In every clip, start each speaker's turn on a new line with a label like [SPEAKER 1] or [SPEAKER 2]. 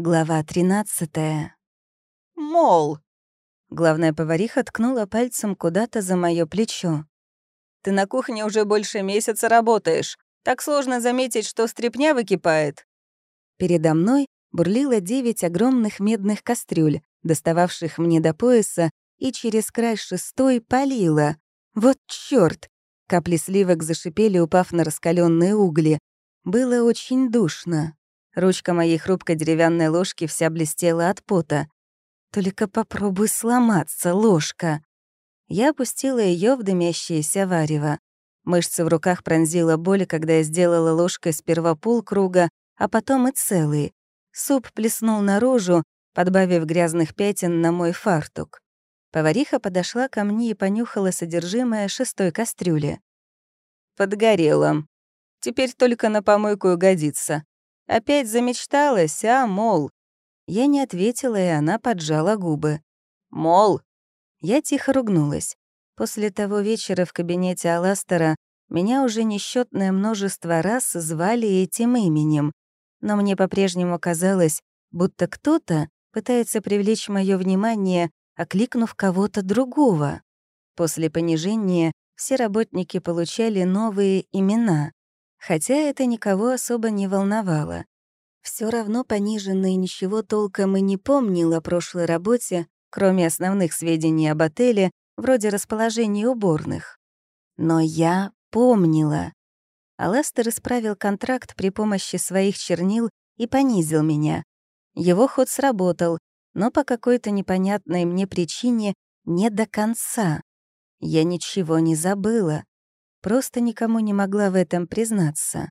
[SPEAKER 1] Глава 13.
[SPEAKER 2] «Мол!»
[SPEAKER 1] Главная повариха ткнула пальцем куда-то за мое плечо.
[SPEAKER 2] «Ты на кухне уже больше месяца работаешь. Так сложно заметить, что стряпня выкипает».
[SPEAKER 1] Передо мной бурлило девять огромных медных кастрюль, достававших мне до пояса, и через край шестой палила. Вот чёрт! Капли сливок зашипели, упав на раскаленные угли. Было очень душно. Ручка моей хрупкой деревянной ложки вся блестела от пота. «Только попробуй сломаться, ложка!» Я опустила ее в дымящееся варево. Мышцы в руках пронзила боль, когда я сделала ложкой сперва полкруга, а потом и целый. Суп плеснул наружу, подбавив грязных пятен на мой фартук. Повариха подошла ко мне и понюхала содержимое шестой кастрюли.
[SPEAKER 2] «Подгорело. Теперь только на помойку и годится. Опять замечталась, а, мол?»
[SPEAKER 1] Я не ответила, и она поджала губы.
[SPEAKER 2] «Мол!»
[SPEAKER 1] Я тихо ругнулась. После того вечера в кабинете Аластера меня уже несчетное множество раз звали этим именем, но мне по-прежнему казалось, будто кто-то пытается привлечь моё внимание, окликнув кого-то другого. После понижения все работники получали новые имена. Хотя это никого особо не волновало. Все равно пониженный ничего толком и не помнил о прошлой работе, кроме основных сведений об отеле, вроде расположения уборных. Но я помнила. Аластер исправил контракт при помощи своих чернил и понизил меня. Его ход сработал, но по какой-то непонятной мне причине не до конца. Я ничего не забыла. Просто никому не могла в этом признаться.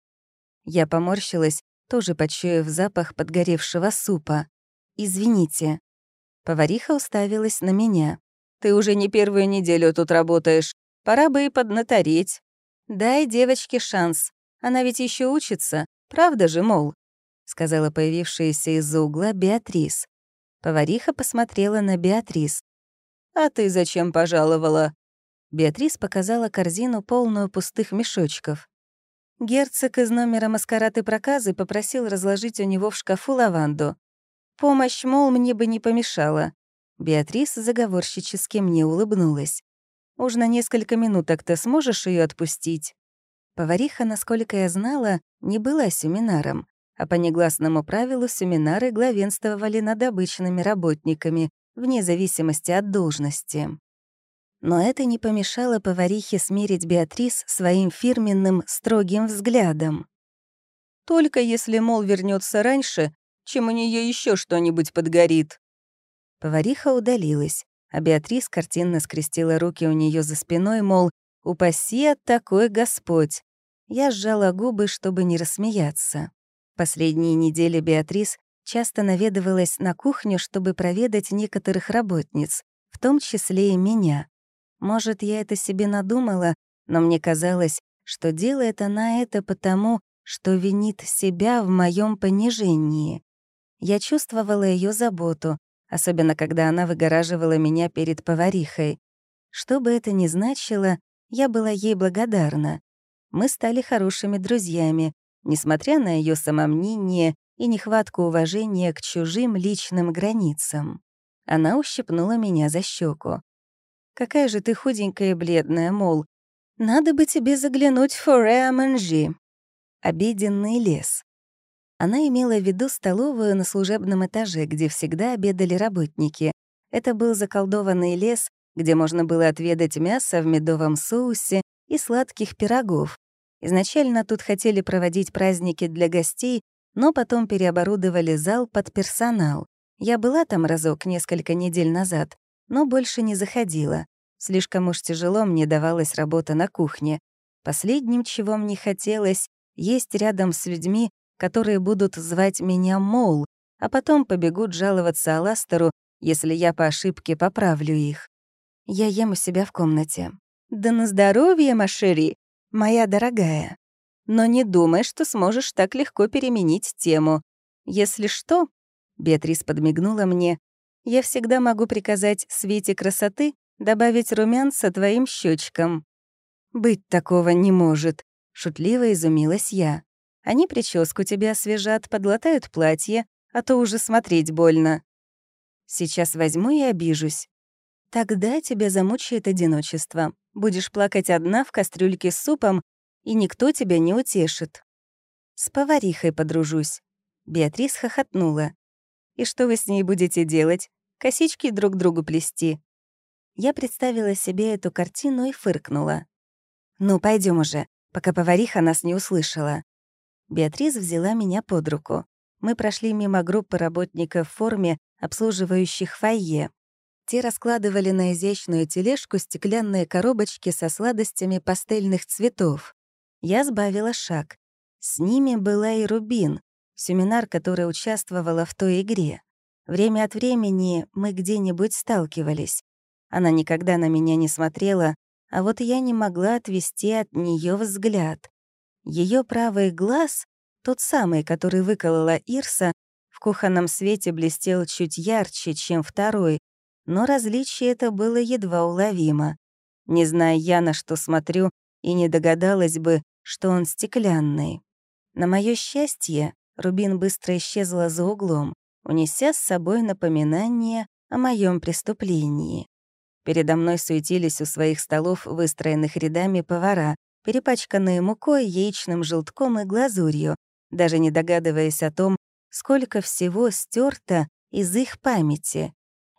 [SPEAKER 1] Я поморщилась, тоже почуяв запах подгоревшего супа. «Извините». Повариха уставилась на меня.
[SPEAKER 2] «Ты уже не первую неделю тут работаешь. Пора бы и поднатореть. Дай девочке шанс. Она ведь еще учится. Правда же, мол?»
[SPEAKER 1] сказала появившаяся из-за угла Беатрис. Повариха посмотрела на Беатрис.
[SPEAKER 2] «А ты зачем пожаловала?
[SPEAKER 1] Беатрис показала корзину, полную пустых мешочков. Герцог из номера маскарад проказы попросил разложить у него в шкафу лаванду. Помощь, мол, мне бы не помешала. Беатрис заговорщически мне улыбнулась. «Уж на несколько минуток ты сможешь ее отпустить?» Повариха, насколько я знала, не была семинаром, а по негласному правилу семинары главенствовали над обычными работниками, вне зависимости от должности. Но это не помешало поварихе смирить Беатрис своим фирменным строгим взглядом.
[SPEAKER 2] «Только если, мол, вернется раньше, чем у нее еще что-нибудь подгорит».
[SPEAKER 1] Повариха удалилась, а Беатрис картинно скрестила руки у нее за спиной, мол, «Упаси от такой Господь!» Я сжала губы, чтобы не рассмеяться. Последние недели Беатрис часто наведывалась на кухню, чтобы проведать некоторых работниц, в том числе и меня. Может, я это себе надумала, но мне казалось, что делает она это потому, что винит себя в моем понижении. Я чувствовала ее заботу, особенно когда она выгораживала меня перед поварихой. Что бы это ни значило, я была ей благодарна. Мы стали хорошими друзьями, несмотря на ее самомнение и нехватку уважения к чужим личным границам. Она ущипнула меня за щеку. Какая же ты худенькая и бледная, мол. Надо бы тебе заглянуть в Форе-Манжи, Обеденный лес. Она имела в виду столовую на служебном этаже, где всегда обедали работники. Это был заколдованный лес, где можно было отведать мясо в медовом соусе и сладких пирогов. Изначально тут хотели проводить праздники для гостей, но потом переоборудовали зал под персонал. Я была там разок несколько недель назад но больше не заходила. Слишком уж тяжело мне давалась работа на кухне. Последним, чего мне хотелось, есть рядом с людьми, которые будут звать меня Мол, а потом побегут жаловаться Аластеру, если я по ошибке поправлю их. Я ем у себя в комнате. «Да на здоровье, Машери, моя дорогая. Но не думай, что сможешь так легко переменить тему. Если что...» Беатрис подмигнула мне, я всегда могу приказать Свете красоты добавить румянца твоим щечкам. «Быть такого не может», — шутливо изумилась я. «Они прическу тебя освежат, подлатают платье,
[SPEAKER 2] а то уже смотреть больно».
[SPEAKER 1] «Сейчас возьму и обижусь». «Тогда тебя замучает одиночество. Будешь плакать одна в кастрюльке с супом, и никто тебя не утешит». «С поварихой подружусь». Беатрис хохотнула. «И что вы с ней будете делать? косички друг другу плести». Я представила себе эту картину и фыркнула. «Ну, пойдем уже, пока повариха нас не услышала». Беатрис взяла меня под руку. Мы прошли мимо группы работников в форме, обслуживающих фойе. Те раскладывали на изящную тележку стеклянные коробочки со сладостями пастельных цветов. Я сбавила шаг. С ними была и Рубин, семинар, которая участвовала в той игре. Время от времени мы где-нибудь сталкивались. Она никогда на меня не смотрела, а вот я не могла отвести от нее взгляд. Ее правый глаз, тот самый, который выколола Ирса, в кухонном свете блестел чуть ярче, чем второй, но различие это было едва уловимо. Не зная я, на что смотрю, и не догадалась бы, что он стеклянный. На мое счастье, Рубин быстро исчезла за углом унеся с собой напоминание о моем преступлении. Передо мной суетились у своих столов, выстроенных рядами повара, перепачканные мукой, яичным желтком и глазурью, даже не догадываясь о том, сколько всего стерто из их памяти.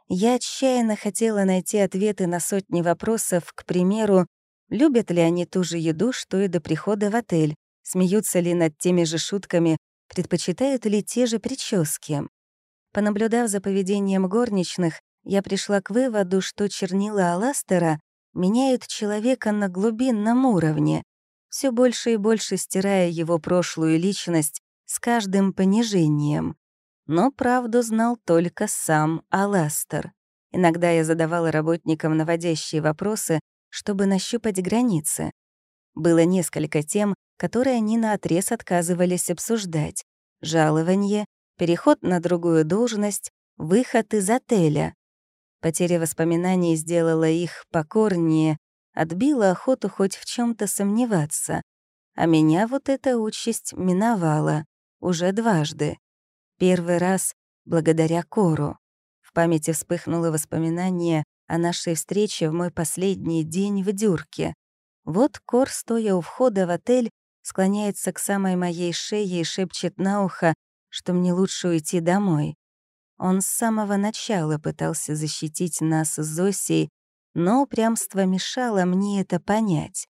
[SPEAKER 1] Я отчаянно хотела найти ответы на сотни вопросов, к примеру, любят ли они ту же еду, что и до прихода в отель, смеются ли над теми же шутками, предпочитают ли те же прически. Понаблюдав за поведением горничных, я пришла к выводу, что чернила Аластера меняют человека на глубинном уровне, все больше и больше стирая его прошлую личность с каждым понижением. Но правду знал только сам Аластер. Иногда я задавала работникам наводящие вопросы, чтобы нащупать границы. Было несколько тем, которые они наотрез отказывались обсуждать. Жалование, переход на другую должность, выход из отеля. Потеря воспоминаний сделала их покорнее, отбила охоту хоть в чем то сомневаться. А меня вот эта участь миновала уже дважды. Первый раз благодаря Кору. В памяти вспыхнуло воспоминание о нашей встрече в мой последний день в Дюрке. Вот Кор, стоя у входа в отель, склоняется к самой моей шее и шепчет на ухо что мне лучше уйти домой. Он с самого начала пытался защитить нас с Зосей, но упрямство мешало мне это понять.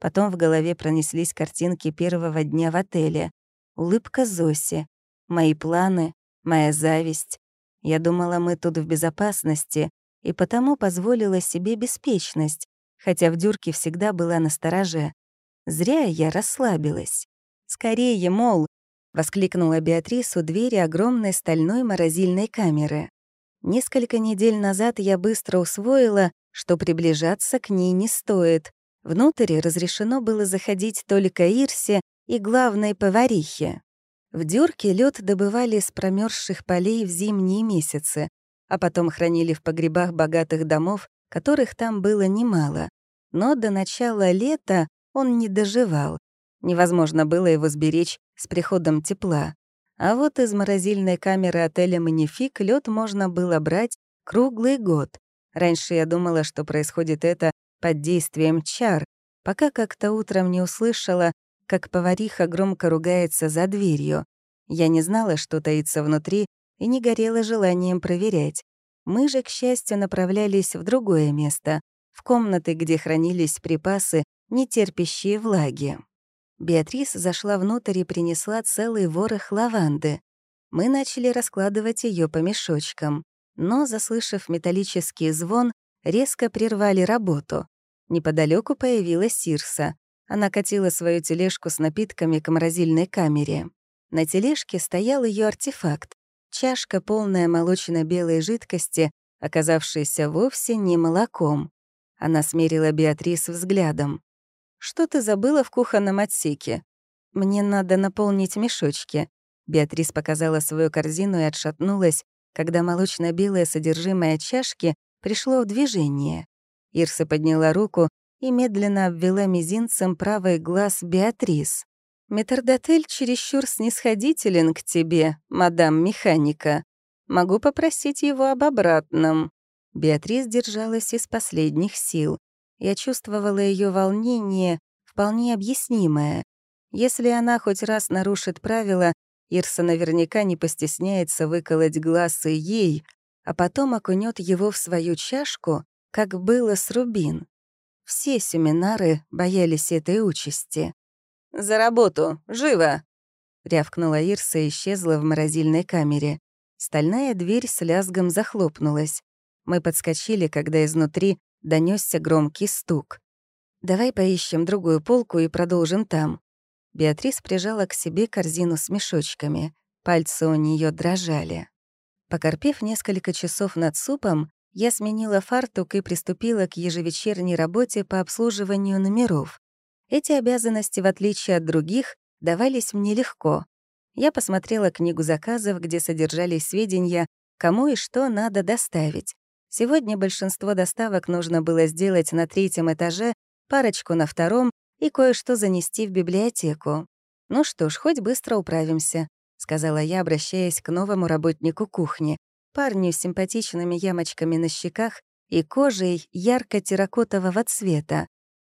[SPEAKER 1] Потом в голове пронеслись картинки первого дня в отеле. Улыбка Зоси, мои планы, моя зависть. Я думала, мы тут в безопасности, и потому позволила себе беспечность, хотя в дюрке всегда была настороже. Зря я расслабилась. Скорее, мол, Воскликнула Беатрис двери огромной стальной морозильной камеры. Несколько недель назад я быстро усвоила, что приближаться к ней не стоит. Внутрь разрешено было заходить только Ирсе и главной поварихе. В дюрке лед добывали с промерзших полей в зимние месяцы, а потом хранили в погребах богатых домов, которых там было немало. Но до начала лета он не доживал, Невозможно было его сберечь с приходом тепла. А вот из морозильной камеры отеля «Манифик» лед можно было брать круглый год. Раньше я думала, что происходит это под действием чар, пока как-то утром не услышала, как повариха громко ругается за дверью. Я не знала, что таится внутри, и не горела желанием проверять. Мы же, к счастью, направлялись в другое место, в комнаты, где хранились припасы, не терпящие влаги. Беатрис зашла внутрь и принесла целый ворох лаванды. Мы начали раскладывать ее по мешочкам, но, заслышав металлический звон, резко прервали работу. Неподалеку появилась Сирса. Она катила свою тележку с напитками к морозильной камере. На тележке стоял ее артефакт — чашка, полная молочно-белой жидкости, оказавшейся вовсе не молоком. Она смерила Беатрис взглядом. «Что ты забыла в кухонном отсеке?» «Мне надо наполнить мешочки». Беатрис показала свою корзину и отшатнулась, когда молочно-белое содержимое чашки пришло в движение. Ирса подняла руку и медленно обвела мизинцем правый глаз Беатрис.
[SPEAKER 2] «Метрдотель чересчур снисходителен к тебе, мадам механика. Могу попросить его об обратном». Беатрис держалась из последних сил. Я чувствовала ее волнение, вполне объяснимое. Если она хоть раз нарушит правила, Ирса наверняка не постесняется выколоть глаз и ей, а потом окунет его в свою чашку, как было с Рубин. Все семинары боялись этой участи. «За работу! Живо!» — рявкнула Ирса и исчезла в морозильной камере. Стальная дверь с лязгом захлопнулась. Мы подскочили, когда изнутри донесся громкий стук. «Давай поищем другую полку и продолжим там». Беатрис прижала к себе корзину с мешочками. Пальцы у нее дрожали. Покорпев несколько часов над супом, я сменила фартук и приступила к ежевечерней работе по обслуживанию номеров. Эти обязанности, в отличие от других, давались мне легко. Я посмотрела книгу заказов, где содержались сведения, кому и что надо доставить, Сегодня большинство доставок нужно было сделать на третьем этаже, парочку на втором и кое-что занести в библиотеку. «Ну что ж, хоть быстро управимся», — сказала я, обращаясь к новому работнику кухни, парню с симпатичными ямочками на щеках и кожей ярко-терракотового цвета.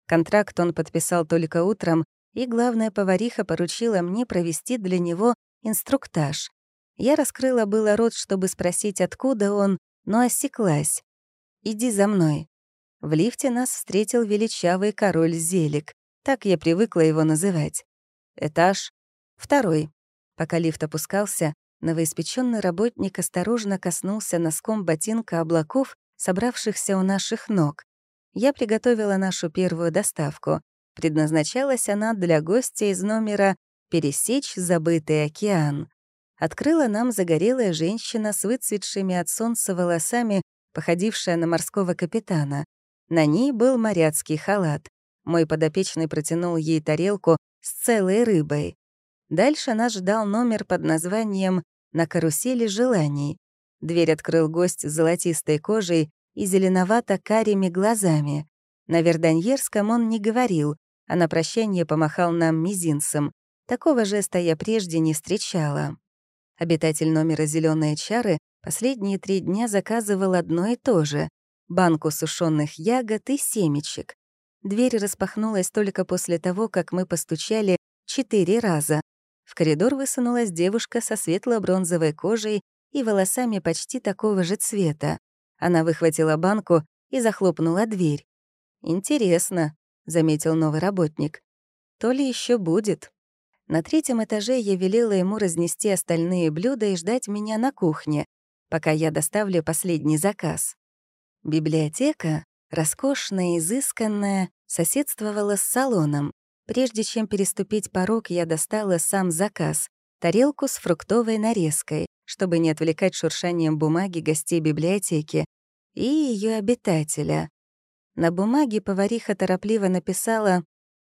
[SPEAKER 2] Контракт он подписал только утром, и главная повариха поручила мне провести для него инструктаж. Я раскрыла было рот, чтобы спросить, откуда он, но осеклась. «Иди за мной». В лифте нас встретил величавый король Зелик. Так я привыкла его называть. Этаж. Второй. Пока лифт опускался, новоиспеченный работник осторожно коснулся носком ботинка облаков, собравшихся у наших ног. Я приготовила нашу первую доставку. Предназначалась она для гостя из номера «Пересечь забытый океан» открыла нам загорелая женщина с выцветшими от солнца волосами, походившая на морского капитана. На ней был моряцкий халат. Мой подопечный протянул ей тарелку с целой рыбой. Дальше нас ждал номер под названием «На карусели желаний». Дверь открыл гость с золотистой кожей и зеленовато-карими глазами. На верданьерском он не говорил, а на прощание помахал нам мизинцем. Такого жеста я прежде не встречала. Обитатель номера «Зеленые чары» последние три дня заказывал одно и то же — банку сушеных ягод и семечек. Дверь распахнулась только после того, как мы постучали четыре раза. В коридор высунулась девушка со светло-бронзовой кожей и волосами почти такого же цвета. Она выхватила банку и захлопнула дверь. «Интересно», — заметил новый работник. «То ли еще будет». На третьем этаже я велела ему разнести остальные блюда и ждать меня на кухне, пока я доставлю последний заказ. Библиотека, роскошная, изысканная, соседствовала с салоном. Прежде чем переступить порог, я достала сам заказ — тарелку с фруктовой нарезкой, чтобы не отвлекать шуршанием бумаги гостей библиотеки и ее обитателя. На бумаге повариха торопливо написала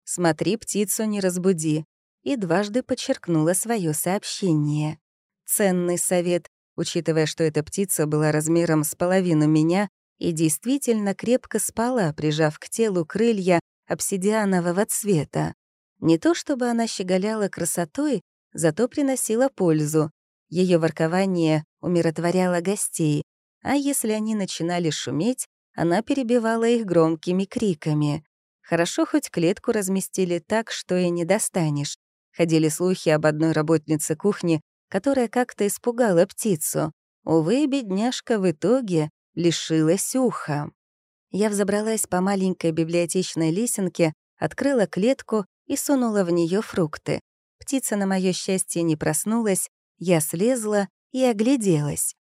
[SPEAKER 2] «Смотри, птицу не разбуди», и дважды подчеркнула свое сообщение. Ценный совет, учитывая, что эта птица была размером с половину меня и действительно крепко спала, прижав к телу крылья обсидианового цвета. Не то чтобы она щеголяла красотой, зато приносила пользу. Ее воркование умиротворяло гостей, а если они начинали шуметь, она перебивала их громкими криками. Хорошо хоть клетку разместили так, что и не достанешь. Ходили слухи об одной работнице кухни, которая как-то испугала птицу. Увы, бедняжка в итоге лишилась уха. Я взобралась по маленькой библиотечной лесенке, открыла клетку и сунула в нее фрукты. Птица, на мое счастье, не проснулась, я слезла и огляделась.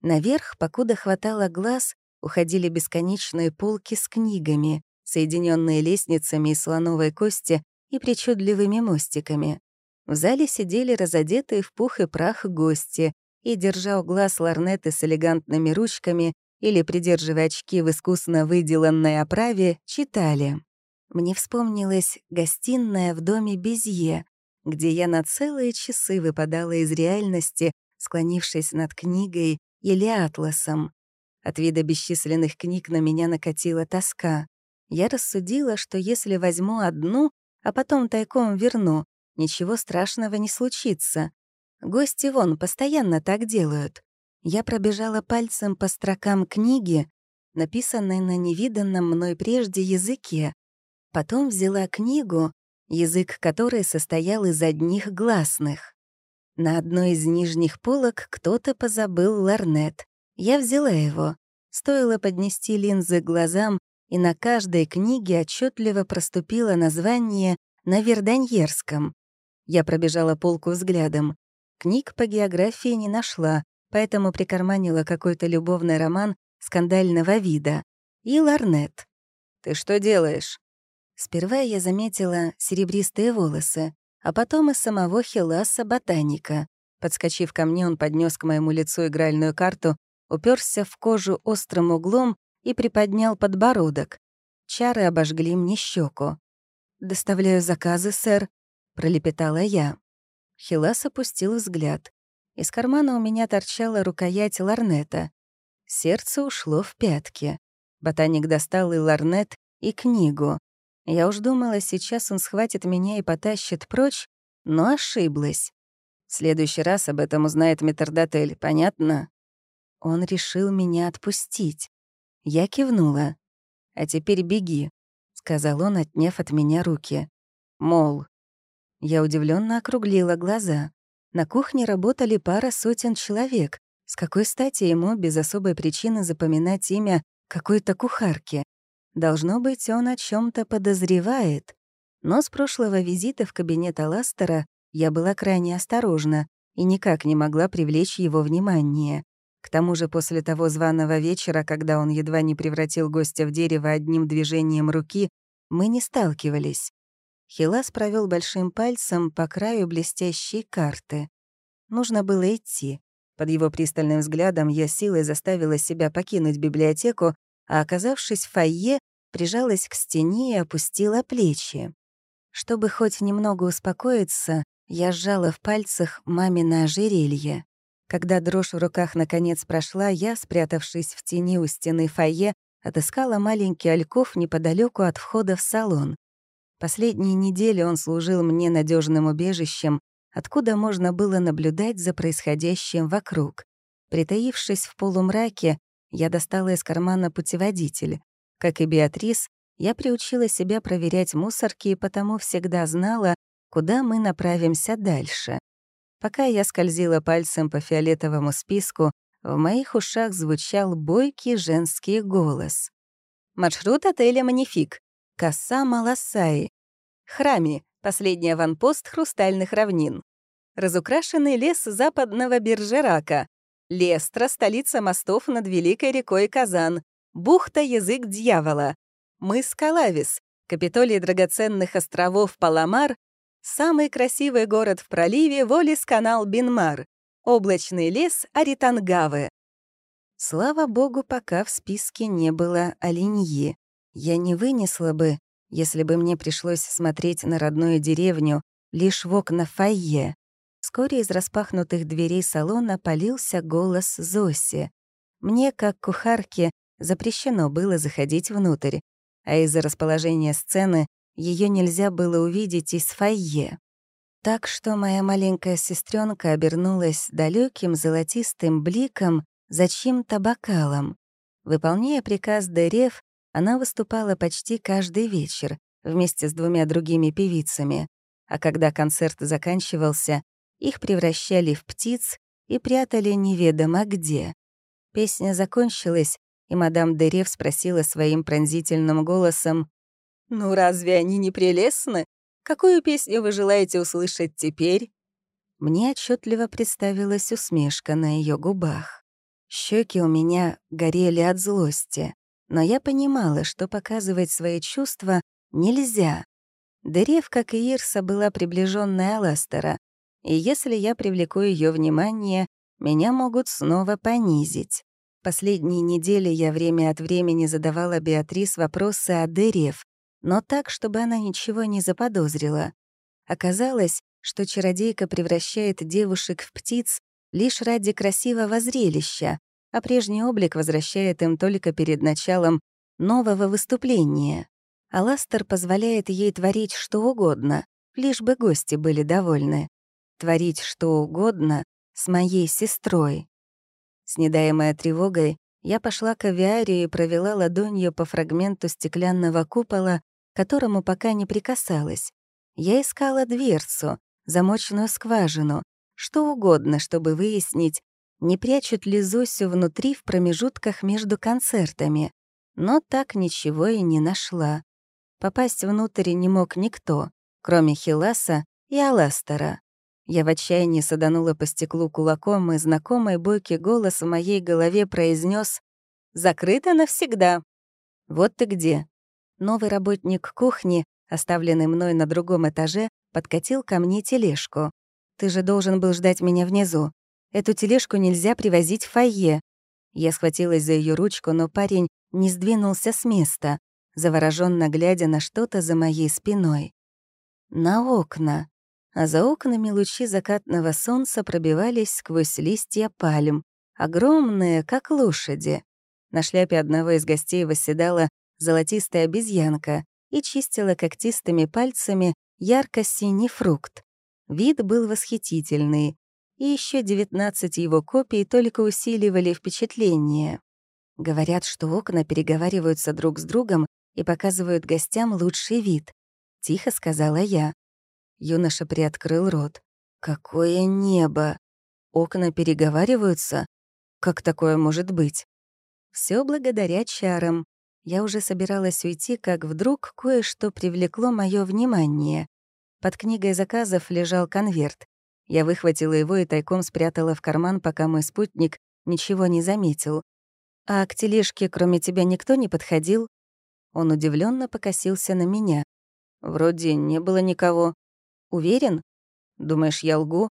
[SPEAKER 2] Наверх, покуда хватало глаз, уходили бесконечные полки с книгами, соединенные лестницами и слоновой кости, и причудливыми мостиками. В зале сидели разодетые в пух и прах гости, и, держа у глаз ларнеты с элегантными ручками или придерживая очки в искусно выделанной оправе, читали. Мне вспомнилась гостиная в доме Безье, где я на целые часы выпадала из реальности, склонившись над книгой или атласом. От вида бесчисленных книг на меня накатила тоска. Я рассудила, что если возьму одну, а потом тайком верну.
[SPEAKER 1] Ничего страшного не случится. Гости вон постоянно так делают. Я пробежала пальцем по строкам книги, написанной на невиданном мной прежде языке. Потом взяла книгу, язык которой состоял из одних гласных. На одной из нижних полок кто-то позабыл ларнет. Я взяла его. Стоило поднести линзы к глазам, и на каждой книге отчетливо проступило название на верданьерском. Я пробежала полку взглядом. Книг по географии не нашла, поэтому прикарманила какой-то любовный роман скандального вида. И Ларнет. «Ты что делаешь?» Сперва я заметила серебристые волосы, а потом и самого Хиласа ботаника. Подскочив ко мне, он поднес к моему лицу игральную карту, уперся в кожу острым углом и приподнял подбородок. Чары обожгли мне щеку. «Доставляю заказы, сэр», — пролепетала я. Хилас опустил взгляд. Из кармана у меня торчала рукоять ларнета. Сердце ушло в пятки. Ботаник достал и ларнет, и книгу. Я уж думала, сейчас он схватит меня и потащит прочь, но ошиблась. В следующий раз об этом узнает метрдотель, понятно? Он решил меня отпустить. Я кивнула. «А теперь беги», — сказал он, отняв от меня руки. «Мол». Я удивленно округлила глаза. На кухне работали пара сотен человек. С какой стати ему без особой причины запоминать имя какой-то кухарки? Должно быть, он о чем то подозревает. Но с прошлого визита в кабинет Аластера я была крайне осторожна и никак не могла привлечь его внимание. К тому же после того званого вечера, когда он едва не превратил гостя в дерево одним движением руки, мы не сталкивались. Хилас провел большим пальцем по краю блестящей карты. Нужно было идти. Под его пристальным взглядом я силой заставила себя покинуть библиотеку, а, оказавшись в фойе, прижалась к стене и опустила плечи. Чтобы хоть немного успокоиться, я сжала в пальцах мамино ожерелье. Когда дрожь в руках наконец прошла, я, спрятавшись в тени у стены фойе, отыскала маленький ольков неподалеку от входа в салон. Последние недели он служил мне надежным убежищем, откуда можно было наблюдать за происходящим вокруг. Притаившись в полумраке, я достала из кармана путеводитель. Как и Беатрис, я приучила себя проверять мусорки и потому всегда знала, куда мы направимся дальше. Пока я скользила пальцем по фиолетовому списку, в моих ушах звучал бойкий женский голос. Маршрут отеля «Манифик», коса Маласаи, Храми, последний аванпост хрустальных равнин, разукрашенный лес западного Бержерака, Лестра, столица мостов над Великой рекой Казан, бухта «Язык дьявола», мыс Калавис, капитолий драгоценных островов Паламар. Самый красивый город в проливе — Волис-канал Бинмар. Облачный лес — Аритангавы. Слава богу, пока в списке не было оленьи. Я не вынесла бы, если бы мне пришлось смотреть на родную деревню лишь в окна фойе. Вскоре из распахнутых дверей салона полился голос Зоси. Мне, как кухарке, запрещено было заходить внутрь, а из-за расположения сцены ее нельзя было увидеть из фойе. Так что моя маленькая сестренка обернулась далеким золотистым бликом за чьим-то бокалом. Выполняя приказ Дерев, она выступала почти каждый вечер вместе с двумя другими певицами, а когда концерт заканчивался, их превращали в птиц и прятали неведомо где. Песня закончилась, и мадам Дерев спросила своим пронзительным голосом, ну разве они не прелестны? Какую песню вы желаете услышать теперь?» Мне отчетливо представилась усмешка на ее губах. Щеки у меня горели от злости, но я понимала, что показывать свои чувства нельзя. Дерев, как и Ирса, была приближенная Аластера, и если я привлеку ее внимание, меня могут снова понизить. Последние недели я время от времени задавала Беатрис вопросы о Дерев, но так, чтобы она ничего не заподозрила. Оказалось, что чародейка превращает девушек в птиц лишь ради красивого зрелища, а прежний облик возвращает им только перед началом нового выступления. а Ластер позволяет ей творить что угодно, лишь бы гости были довольны. Творить что угодно с моей сестрой. Снедаемая тревогой, я пошла к авиарию и провела ладонью по фрагменту стеклянного купола, которому пока не прикасалась. Я искала дверцу, замоченную скважину, что угодно, чтобы выяснить, не прячут ли Зосю внутри в промежутках между концертами, но так ничего и не нашла. Попасть внутрь не мог никто, кроме Хиласа и Аластера. Я в отчаянии саданула по стеклу кулаком, и знакомый бойкий голос в моей голове произнес «Закрыто навсегда». «Вот ты где», новый работник кухни, оставленный мной на другом этаже, подкатил ко мне тележку. «Ты же должен был ждать меня внизу. Эту тележку нельзя привозить в фойе». Я схватилась за ее ручку, но парень не сдвинулся с места, заворожённо глядя на что-то за моей спиной. На окна. А за окнами лучи закатного солнца пробивались сквозь листья пальм, огромные, как лошади. На шляпе одного из гостей восседала золотистая обезьянка и чистила когтистыми пальцами ярко-синий фрукт. Вид был восхитительный, и еще 19 его копий только усиливали впечатление. Говорят, что окна переговариваются друг с другом и показывают гостям лучший вид. Тихо сказала я. Юноша приоткрыл рот. «Какое небо! Окна переговариваются? Как такое может быть?» Все благодаря чарам. Я уже собиралась уйти, как вдруг кое-что привлекло мое внимание. Под книгой заказов лежал конверт. Я выхватила его и тайком спрятала в карман, пока мой спутник ничего не заметил. «А к тележке кроме тебя никто не подходил?» Он удивленно покосился на меня. «Вроде не было никого. Уверен? Думаешь, я лгу?»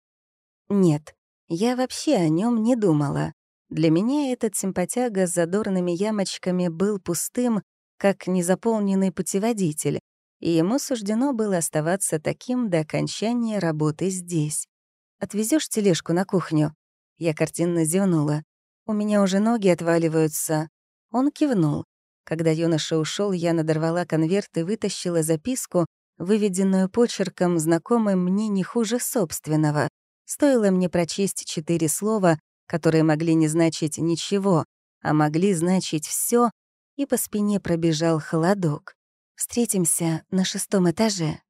[SPEAKER 1] «Нет, я вообще о нем не думала. Для меня этот симпатяга с задорными ямочками был пустым, как незаполненный путеводитель, и ему суждено было оставаться таким до окончания работы здесь. Отвезешь тележку на кухню?» Я картинно зевнула. «У меня уже ноги отваливаются». Он кивнул. Когда юноша ушел, я надорвала конверт и вытащила записку, выведенную почерком, знакомым мне не хуже собственного. Стоило мне прочесть четыре слова, которые могли не значить ничего, а могли значить все, и по спине пробежал холодок. «Встретимся на шестом этаже».